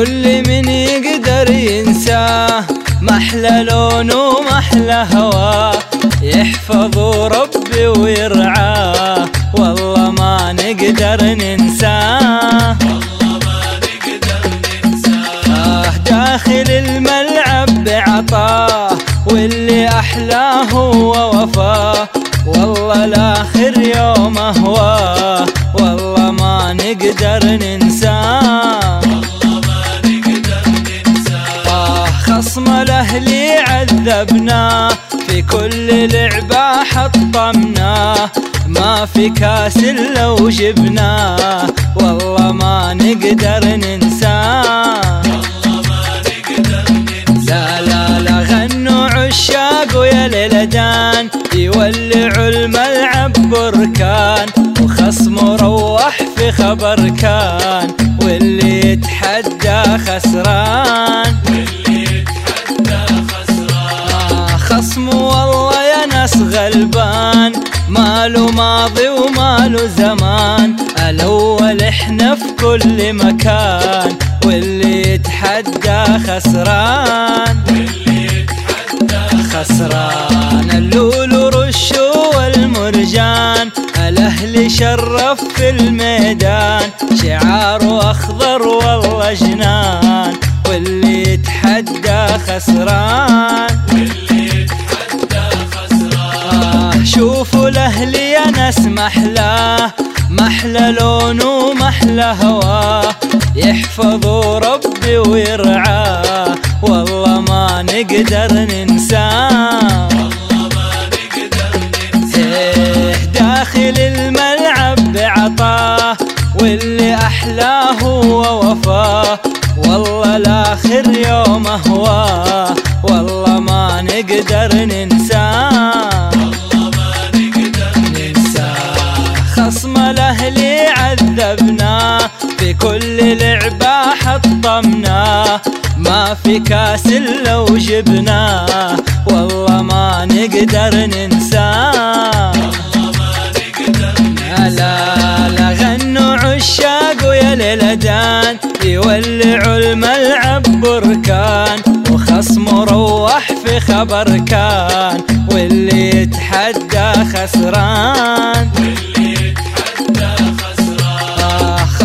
كل من يقدر ينساه محلى لون ومحلى هواه يحفظ ربي ويرعاه والله ما نقدر ننساه آه داخل الملعب بعطاه واللي أحلاه هو وفاه والله لاخر يوم أهواه والله ما نقدر ننساه خصم الأهلي عذبناه في كل لعبة حطمناه ما في كاس لو جبناه والله ما نقدر ننساه لا لا غنوا عشاق ويا يولعوا الملعب بركان. وخصم روح في خبر كان. واللي يتحدى خسران. ماله ماضي وماله زمان الأول إحنا في كل مكان. واللي يتحدى خسران. خسران. اللولو والمرجان. الأهل شرف في الميدان. شعاره أخضر والله جنان واللي يتحدى خسران. شوفوا الأهل يا ناس محلاه محلى لون ومحلى هواه يحفظوا ربي ويرعاه والله ما نقدر ننساه إيه داخل الملعب بعطاه واللي أحلاه هو وفاه والله لاخر يوم أهواه والله ما نقدر ننساه كل لعبة حطمناه ما في كاس لو جبناه والله ما نقدر ننساه لا لا غنوا عشاق ويا ليلدان يولعوا الملعب بركان. وخصم روح في خبر كان. واللي يتحدى خسران.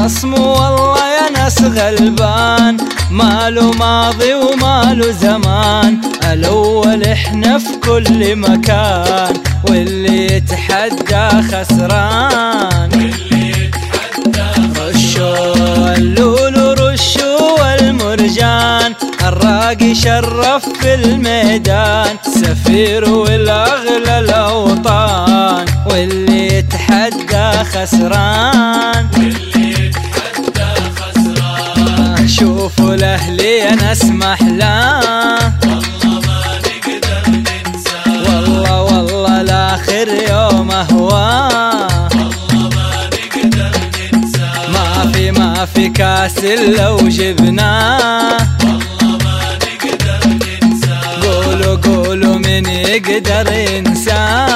آه خصم والله يا ناس غلبان. ماله ماضي وماله زمان. الأول إحنا في كل مكان. واللي يتحدى خسران. اللولو رشوا والمرجان. الراقي شرف في الميدان. سفير والأغلى الأوطان. واللي يتحدى خسران. آه شوفوا الأهلي يا ناس محلاه والله والله لآخر يوم أهواه ما في ما في كاس لو جبناه قولوا قولوا من يقدر ينساه